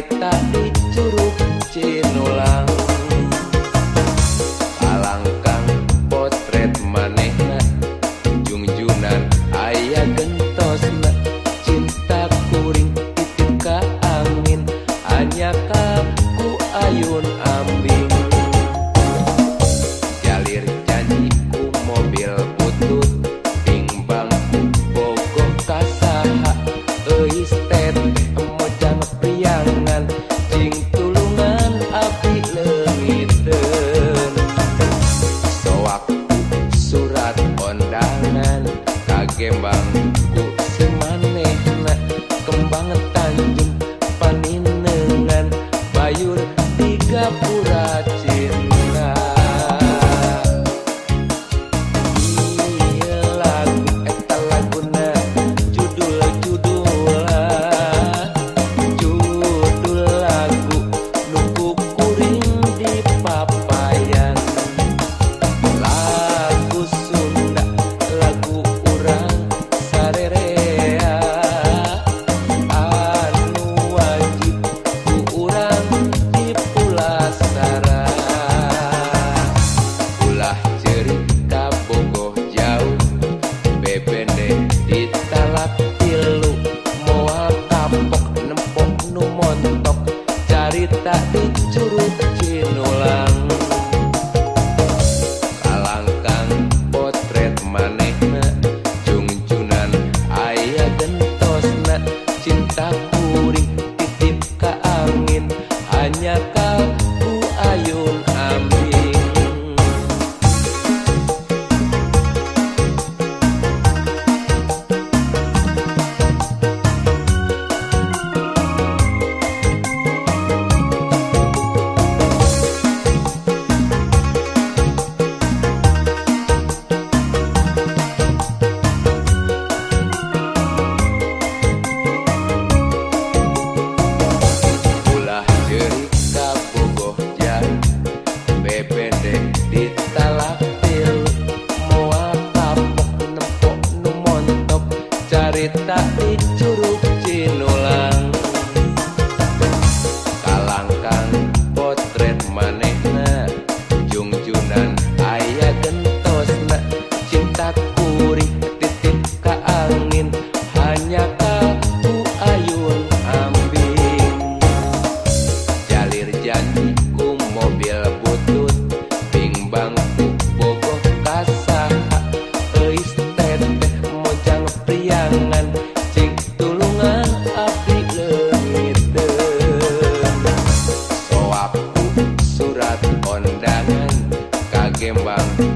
carita di Curug Cinulang. Alangkang potret manehna Jungjunan ayah gentosna. Cinta kuring titip ka angin Hanya ku ayun también. Curug Cinulang. Kalangkang potret manehna Jungjunan ayah gentosna cintaku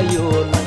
ayuda.